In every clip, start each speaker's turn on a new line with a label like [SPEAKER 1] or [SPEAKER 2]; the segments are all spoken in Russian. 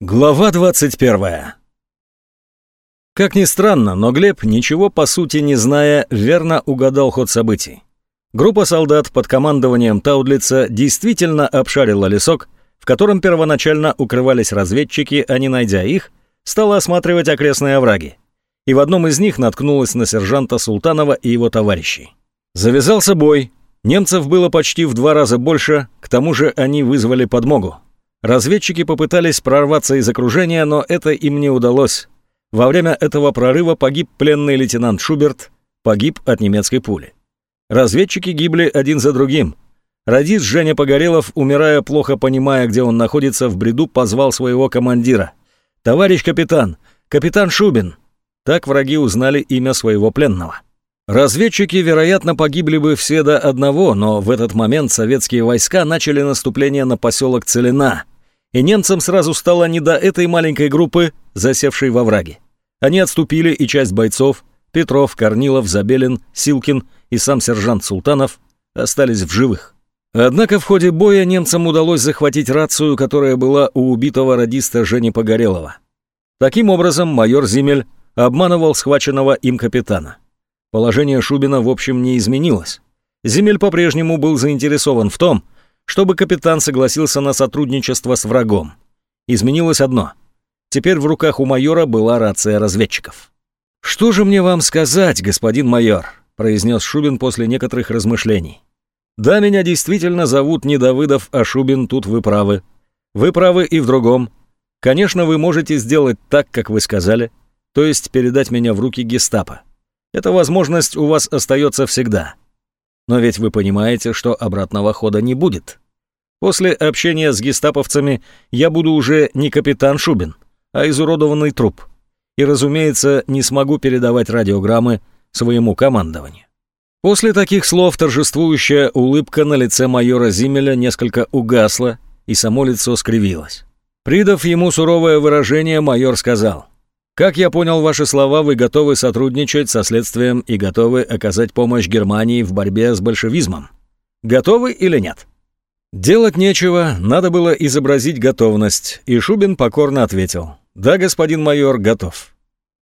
[SPEAKER 1] Глава 21. Как ни странно, но Глеб, ничего по сути не зная, верно угадал ход событий. Группа солдат под командованием Таудлица действительно обшарила лесок, в котором первоначально укрывались разведчики, а не найдя их, стала осматривать окрестные овраги. И в одном из них наткнулась на сержанта Султанова и его товарищей. Завязался бой. Немцев было почти в два раза больше, к тому же они вызвали подмогу. Разведчики попытались прорваться из окружения, но это им не удалось. Во время этого прорыва погиб пленный лейтенант Шуберт, погиб от немецкой пули. Разведчики гибли один за другим. Радист Женя Погорелов, умирая, плохо понимая, где он находится, в бреду позвал своего командира. «Товарищ капитан! Капитан Шубин!» Так враги узнали имя своего пленного. Разведчики, вероятно, погибли бы все до одного, но в этот момент советские войска начали наступление на поселок Целина, и немцам сразу стало не до этой маленькой группы, засевшей во враге. Они отступили, и часть бойцов, Петров, Корнилов, Забелин, Силкин и сам сержант Султанов, остались в живых. Однако в ходе боя немцам удалось захватить рацию, которая была у убитого радиста Жени Погорелова. Таким образом, майор Зимель обманывал схваченного им капитана. Положение Шубина в общем не изменилось. Земель по-прежнему был заинтересован в том, чтобы капитан согласился на сотрудничество с врагом. Изменилось одно. Теперь в руках у майора была рация разведчиков. «Что же мне вам сказать, господин майор?» произнес Шубин после некоторых размышлений. «Да, меня действительно зовут не Давыдов, а Шубин, тут вы правы. Вы правы и в другом. Конечно, вы можете сделать так, как вы сказали, то есть передать меня в руки гестапо. Эта возможность у вас остается всегда. Но ведь вы понимаете, что обратного хода не будет. После общения с гестаповцами я буду уже не капитан Шубин, а изуродованный труп. И, разумеется, не смогу передавать радиограммы своему командованию. После таких слов торжествующая улыбка на лице майора Зимеля несколько угасла, и само лицо скривилось. Придав ему суровое выражение, майор сказал — как я понял ваши слова, вы готовы сотрудничать со следствием и готовы оказать помощь Германии в борьбе с большевизмом. Готовы или нет? Делать нечего, надо было изобразить готовность, и Шубин покорно ответил. Да, господин майор, готов.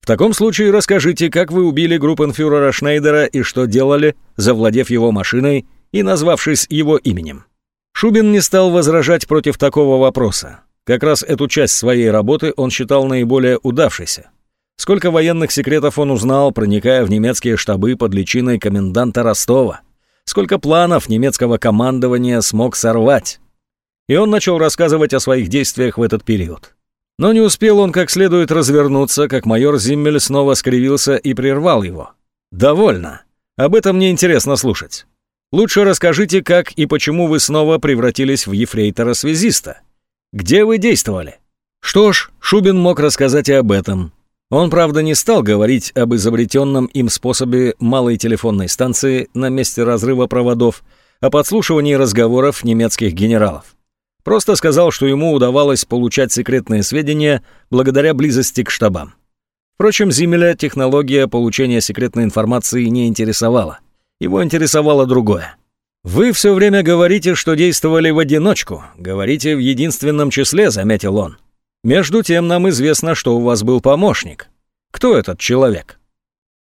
[SPEAKER 1] В таком случае расскажите, как вы убили группенфюрера Шнейдера и что делали, завладев его машиной и назвавшись его именем. Шубин не стал возражать против такого вопроса. Как раз эту часть своей работы он считал наиболее удавшейся. Сколько военных секретов он узнал, проникая в немецкие штабы под личиной коменданта Ростова. Сколько планов немецкого командования смог сорвать. И он начал рассказывать о своих действиях в этот период. Но не успел он как следует развернуться, как майор Зиммель снова скривился и прервал его. «Довольно. Об этом мне интересно слушать. Лучше расскажите, как и почему вы снова превратились в ефрейтора-связиста. Где вы действовали?» Что ж, Шубин мог рассказать и об этом. Он, правда, не стал говорить об изобретенном им способе малой телефонной станции на месте разрыва проводов, о подслушивании разговоров немецких генералов. Просто сказал, что ему удавалось получать секретные сведения благодаря близости к штабам. Впрочем, Зимеля технология получения секретной информации не интересовала. Его интересовало другое. «Вы все время говорите, что действовали в одиночку, говорите в единственном числе», — заметил он. «Между тем нам известно, что у вас был помощник. Кто этот человек?»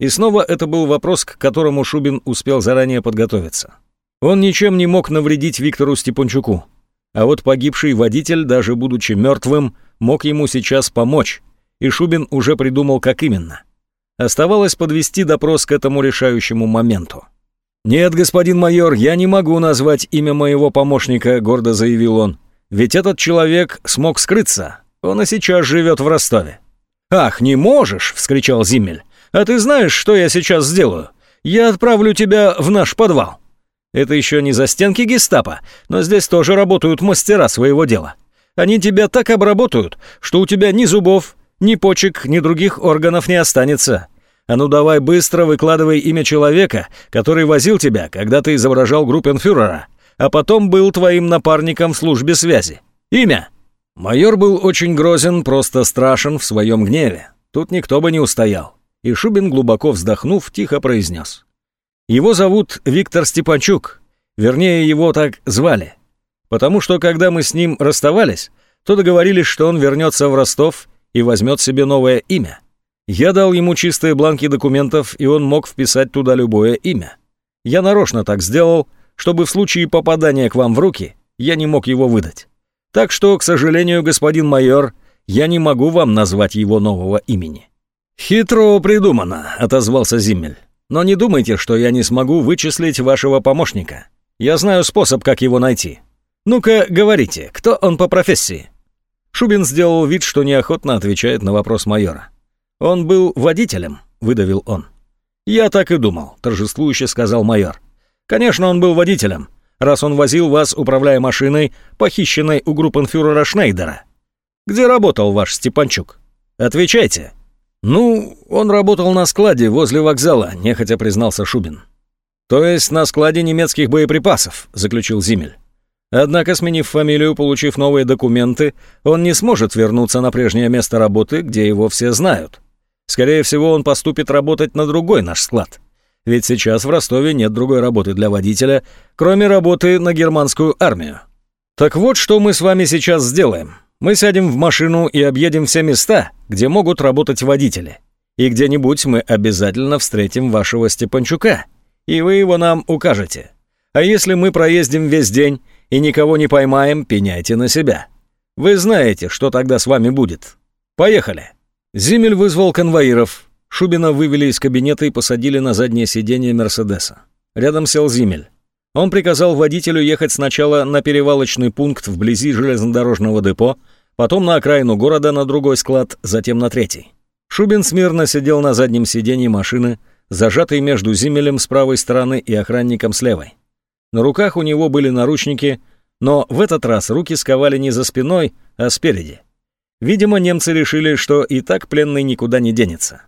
[SPEAKER 1] И снова это был вопрос, к которому Шубин успел заранее подготовиться. Он ничем не мог навредить Виктору Степанчуку, а вот погибший водитель, даже будучи мертвым, мог ему сейчас помочь, и Шубин уже придумал, как именно. Оставалось подвести допрос к этому решающему моменту. «Нет, господин майор, я не могу назвать имя моего помощника», — гордо заявил он. «Ведь этот человек смог скрыться. Он и сейчас живет в Ростове». «Ах, не можешь!» — вскричал Зиммель. «А ты знаешь, что я сейчас сделаю? Я отправлю тебя в наш подвал». Это еще не за стенки гестапо, но здесь тоже работают мастера своего дела. Они тебя так обработают, что у тебя ни зубов, ни почек, ни других органов не останется. А ну давай быстро выкладывай имя человека, который возил тебя, когда ты изображал группенфюрера, а потом был твоим напарником в службе связи. Имя!» Майор был очень грозен, просто страшен в своем гневе. Тут никто бы не устоял. И Шубин, глубоко вздохнув, тихо произнес. «Его зовут Виктор Степанчук. Вернее, его так звали. Потому что, когда мы с ним расставались, то договорились, что он вернется в Ростов и возьмет себе новое имя. Я дал ему чистые бланки документов, и он мог вписать туда любое имя. Я нарочно так сделал, чтобы в случае попадания к вам в руки я не мог его выдать. Так что, к сожалению, господин майор, я не могу вам назвать его нового имени». «Хитро придумано», — отозвался Зиммель. «Но не думайте, что я не смогу вычислить вашего помощника. Я знаю способ, как его найти. Ну-ка, говорите, кто он по профессии?» Шубин сделал вид, что неохотно отвечает на вопрос майора. «Он был водителем», — выдавил он. «Я так и думал», — торжествующе сказал майор. «Конечно, он был водителем, раз он возил вас, управляя машиной, похищенной у группенфюрера Шнейдера. Где работал ваш Степанчук? Отвечайте». «Ну, он работал на складе возле вокзала», — нехотя признался Шубин. «То есть на складе немецких боеприпасов», — заключил Зимель. Однако, сменив фамилию, получив новые документы, он не сможет вернуться на прежнее место работы, где его все знают. Скорее всего, он поступит работать на другой наш склад. Ведь сейчас в Ростове нет другой работы для водителя, кроме работы на германскую армию. Так вот, что мы с вами сейчас сделаем. Мы сядем в машину и объедем все места, где могут работать водители. И где-нибудь мы обязательно встретим вашего Степанчука, и вы его нам укажете. А если мы проездим весь день и никого не поймаем, пеняйте на себя. Вы знаете, что тогда с вами будет. Поехали!» Зимель вызвал конвоиров. Шубина вывели из кабинета и посадили на заднее сиденье Мерседеса. Рядом сел Зимель. Он приказал водителю ехать сначала на перевалочный пункт вблизи железнодорожного депо, потом на окраину города на другой склад, затем на третий. Шубин смирно сидел на заднем сиденье машины, зажатый между Зимелем с правой стороны и охранником с левой. На руках у него были наручники, но в этот раз руки сковали не за спиной, а спереди. Видимо, немцы решили, что и так пленный никуда не денется.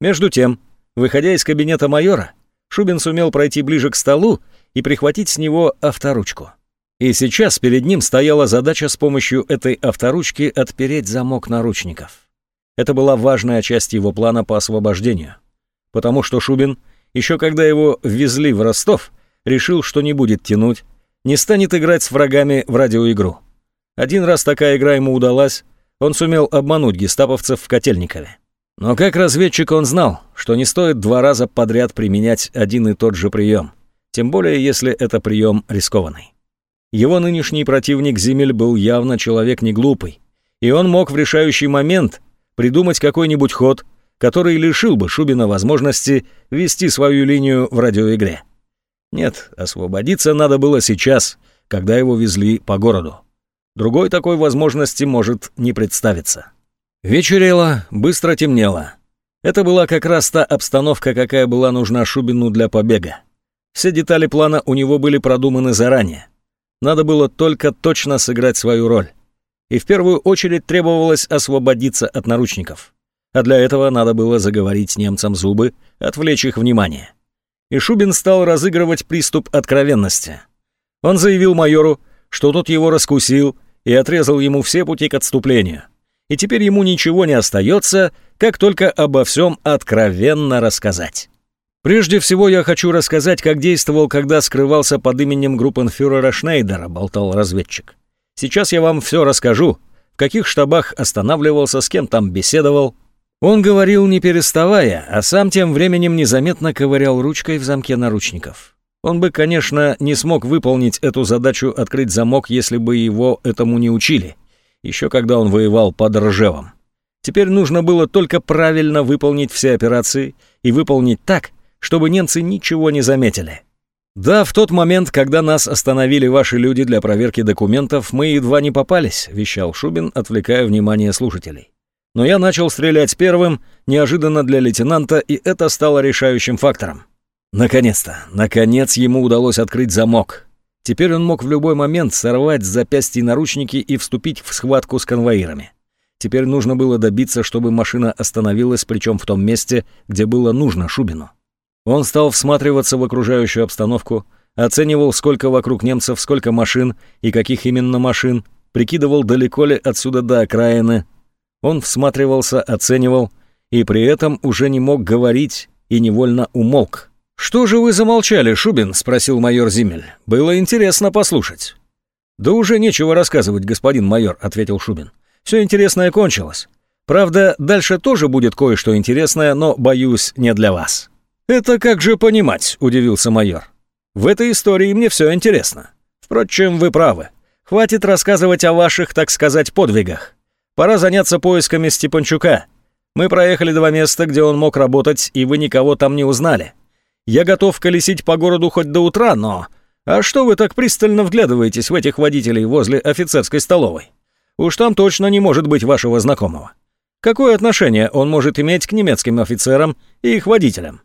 [SPEAKER 1] Между тем, выходя из кабинета майора, Шубин сумел пройти ближе к столу и прихватить с него авторучку. И сейчас перед ним стояла задача с помощью этой авторучки отпереть замок наручников. Это была важная часть его плана по освобождению. Потому что Шубин, еще когда его ввезли в Ростов, решил, что не будет тянуть, не станет играть с врагами в радиоигру. Один раз такая игра ему удалась, он сумел обмануть гестаповцев в Котельникове. Но как разведчик он знал, что не стоит два раза подряд применять один и тот же прием, тем более если это прием рискованный. Его нынешний противник Зимель был явно человек не глупый, и он мог в решающий момент придумать какой-нибудь ход, который лишил бы Шубина возможности вести свою линию в радиоигре. Нет, освободиться надо было сейчас, когда его везли по городу. Другой такой возможности может не представиться. Вечерело, быстро темнело. Это была как раз та обстановка, какая была нужна Шубину для побега. Все детали плана у него были продуманы заранее. Надо было только точно сыграть свою роль. И в первую очередь требовалось освободиться от наручников. А для этого надо было заговорить немцам зубы, отвлечь их внимание и Шубин стал разыгрывать приступ откровенности. Он заявил майору, что тот его раскусил и отрезал ему все пути к отступлению. И теперь ему ничего не остается, как только обо всем откровенно рассказать. Прежде всего я хочу рассказать, как действовал, когда скрывался под именем группенфюрера Шнейдера, болтал разведчик. Сейчас я вам все расскажу, в каких штабах останавливался, с кем там беседовал, он говорил не переставая, а сам тем временем незаметно ковырял ручкой в замке наручников. Он бы, конечно, не смог выполнить эту задачу открыть замок, если бы его этому не учили, еще когда он воевал под Ржевом. Теперь нужно было только правильно выполнить все операции и выполнить так, чтобы немцы ничего не заметили. «Да, в тот момент, когда нас остановили ваши люди для проверки документов, мы едва не попались», — вещал Шубин, отвлекая внимание слушателей. Но я начал стрелять первым, неожиданно для лейтенанта, и это стало решающим фактором. Наконец-то, наконец ему удалось открыть замок. Теперь он мог в любой момент сорвать с запястья наручники и вступить в схватку с конвоирами. Теперь нужно было добиться, чтобы машина остановилась, причем в том месте, где было нужно Шубину. Он стал всматриваться в окружающую обстановку, оценивал, сколько вокруг немцев, сколько машин и каких именно машин, прикидывал, далеко ли отсюда до окраины, он всматривался, оценивал, и при этом уже не мог говорить и невольно умолк. «Что же вы замолчали, Шубин?» — спросил майор Зимель. «Было интересно послушать». «Да уже нечего рассказывать, господин майор», — ответил Шубин. «Все интересное кончилось. Правда, дальше тоже будет кое-что интересное, но, боюсь, не для вас». «Это как же понимать?» — удивился майор. «В этой истории мне все интересно. Впрочем, вы правы. Хватит рассказывать о ваших, так сказать, подвигах. Пора заняться поисками Степанчука. Мы проехали два места, где он мог работать, и вы никого там не узнали. Я готов колесить по городу хоть до утра, но... А что вы так пристально вглядываетесь в этих водителей возле офицерской столовой? Уж там точно не может быть вашего знакомого. Какое отношение он может иметь к немецким офицерам и их водителям?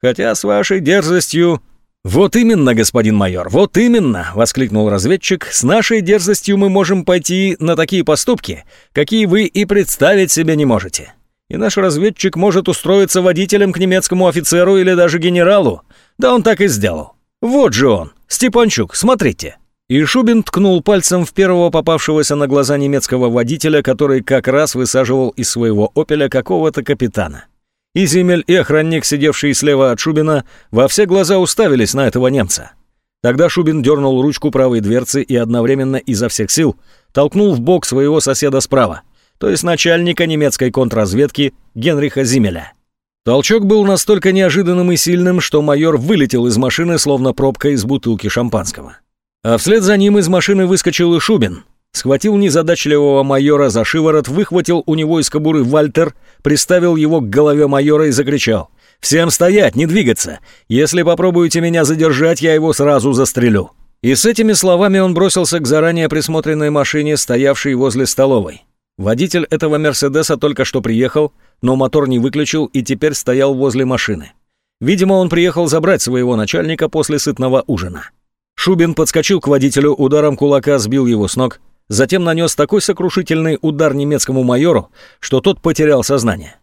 [SPEAKER 1] Хотя с вашей дерзостью «Вот именно, господин майор, вот именно!» — воскликнул разведчик. «С нашей дерзостью мы можем пойти на такие поступки, какие вы и представить себе не можете. И наш разведчик может устроиться водителем к немецкому офицеру или даже генералу. Да он так и сделал. Вот же он, Степанчук, смотрите!» И Шубин ткнул пальцем в первого попавшегося на глаза немецкого водителя, который как раз высаживал из своего «Опеля» какого-то капитана. И Зимель, и охранник, сидевший слева от Шубина, во все глаза уставились на этого немца. Тогда Шубин дернул ручку правой дверцы и одновременно изо всех сил толкнул в бок своего соседа справа, то есть начальника немецкой контрразведки Генриха Зимеля. Толчок был настолько неожиданным и сильным, что майор вылетел из машины, словно пробка из бутылки шампанского. А вслед за ним из машины выскочил и Шубин, схватил незадачливого майора за шиворот, выхватил у него из кобуры Вальтер, приставил его к голове майора и закричал. «Всем стоять, не двигаться! Если попробуете меня задержать, я его сразу застрелю!» И с этими словами он бросился к заранее присмотренной машине, стоявшей возле столовой. Водитель этого «Мерседеса» только что приехал, но мотор не выключил и теперь стоял возле машины. Видимо, он приехал забрать своего начальника после сытного ужина. Шубин подскочил к водителю, ударом кулака сбил его с ног, затем нанес такой сокрушительный удар немецкому майору, что тот потерял сознание.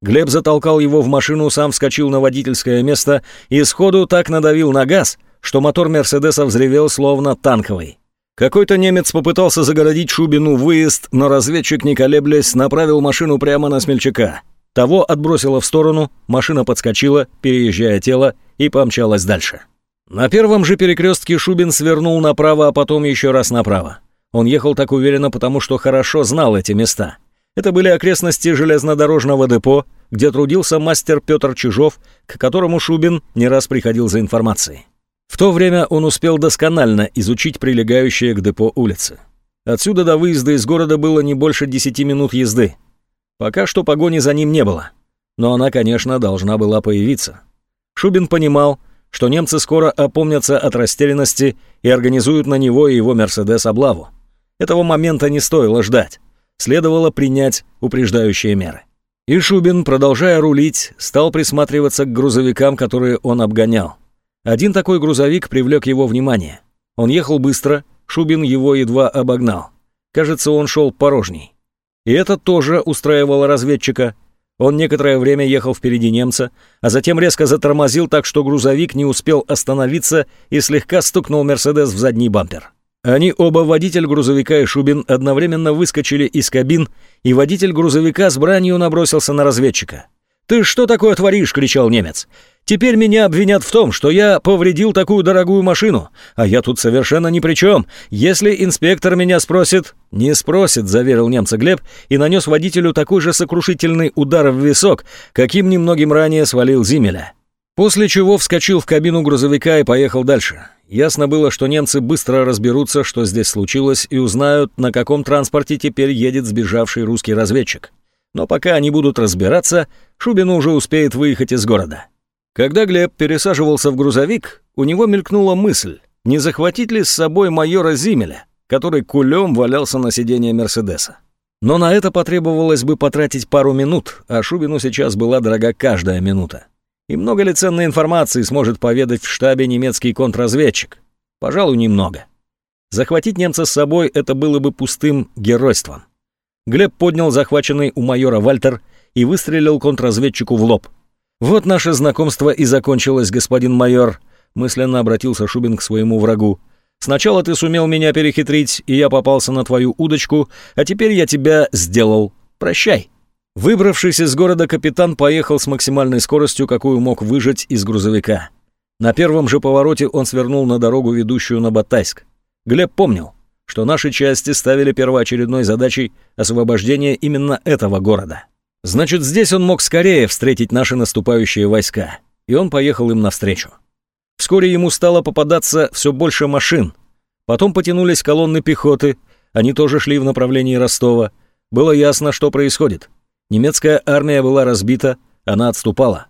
[SPEAKER 1] Глеб затолкал его в машину, сам вскочил на водительское место и сходу так надавил на газ, что мотор Мерседеса взревел словно танковый. Какой-то немец попытался загородить Шубину выезд, но разведчик, не колеблясь, направил машину прямо на смельчака. Того отбросило в сторону, машина подскочила, переезжая тело, и помчалась дальше. На первом же перекрестке Шубин свернул направо, а потом еще раз направо. Он ехал так уверенно, потому что хорошо знал эти места. Это были окрестности железнодорожного депо, где трудился мастер Петр Чижов, к которому Шубин не раз приходил за информацией. В то время он успел досконально изучить прилегающие к депо улицы. Отсюда до выезда из города было не больше 10 минут езды. Пока что погони за ним не было. Но она, конечно, должна была появиться. Шубин понимал, что немцы скоро опомнятся от растерянности и организуют на него и его «Мерседес» облаву. Этого момента не стоило ждать. Следовало принять упреждающие меры. И Шубин, продолжая рулить, стал присматриваться к грузовикам, которые он обгонял. Один такой грузовик привлек его внимание. Он ехал быстро, Шубин его едва обогнал. Кажется, он шел порожней. И это тоже устраивало разведчика. Он некоторое время ехал впереди немца, а затем резко затормозил так, что грузовик не успел остановиться и слегка стукнул «Мерседес» в задний бампер. Они оба, водитель грузовика и Шубин, одновременно выскочили из кабин, и водитель грузовика с бранью набросился на разведчика. «Ты что такое творишь?» — кричал немец. «Теперь меня обвинят в том, что я повредил такую дорогую машину, а я тут совершенно ни при чем. Если инспектор меня спросит...» «Не спросит», — заверил немца Глеб и нанес водителю такой же сокрушительный удар в висок, каким немногим ранее свалил Зимеля. После чего вскочил в кабину грузовика и поехал дальше. Ясно было, что немцы быстро разберутся, что здесь случилось, и узнают, на каком транспорте теперь едет сбежавший русский разведчик. Но пока они будут разбираться, Шубин уже успеет выехать из города. Когда Глеб пересаживался в грузовик, у него мелькнула мысль, не захватить ли с собой майора Зимеля, который кулем валялся на сиденье Мерседеса. Но на это потребовалось бы потратить пару минут, а Шубину сейчас была дорога каждая минута. И много ли ценной информации сможет поведать в штабе немецкий контрразведчик? Пожалуй, немного. Захватить немца с собой — это было бы пустым геройством. Глеб поднял захваченный у майора Вальтер и выстрелил контрразведчику в лоб. «Вот наше знакомство и закончилось, господин майор», — мысленно обратился Шубин к своему врагу. «Сначала ты сумел меня перехитрить, и я попался на твою удочку, а теперь я тебя сделал. Прощай». Выбравшись из города, капитан поехал с максимальной скоростью, какую мог выжать из грузовика. На первом же повороте он свернул на дорогу, ведущую на Батайск. Глеб помнил, что наши части ставили первоочередной задачей освобождение именно этого города. Значит, здесь он мог скорее встретить наши наступающие войска, и он поехал им навстречу. Вскоре ему стало попадаться все больше машин. Потом потянулись колонны пехоты, они тоже шли в направлении Ростова. Было ясно, что происходит. Немецкая армия была разбита, она отступала.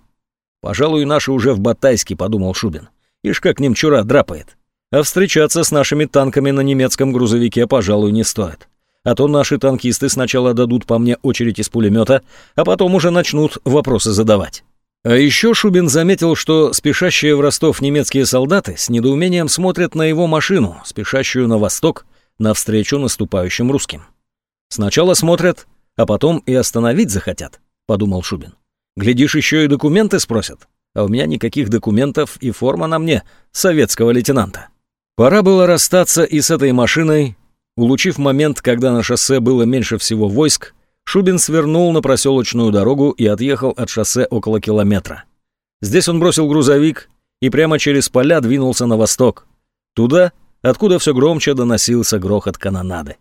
[SPEAKER 1] «Пожалуй, наши уже в Батайске», — подумал Шубин. «Ишь, как немчура драпает. А встречаться с нашими танками на немецком грузовике, пожалуй, не стоит. А то наши танкисты сначала дадут по мне очередь из пулемета, а потом уже начнут вопросы задавать». А еще Шубин заметил, что спешащие в Ростов немецкие солдаты с недоумением смотрят на его машину, спешащую на восток, навстречу наступающим русским. Сначала смотрят, а потом и остановить захотят, подумал Шубин. Глядишь, еще и документы спросят, а у меня никаких документов и форма на мне советского лейтенанта. Пора было расстаться и с этой машиной. Улучив момент, когда на шоссе было меньше всего войск, Шубин свернул на проселочную дорогу и отъехал от шоссе около километра. Здесь он бросил грузовик и прямо через поля двинулся на восток, туда, откуда все громче доносился грохот канонады.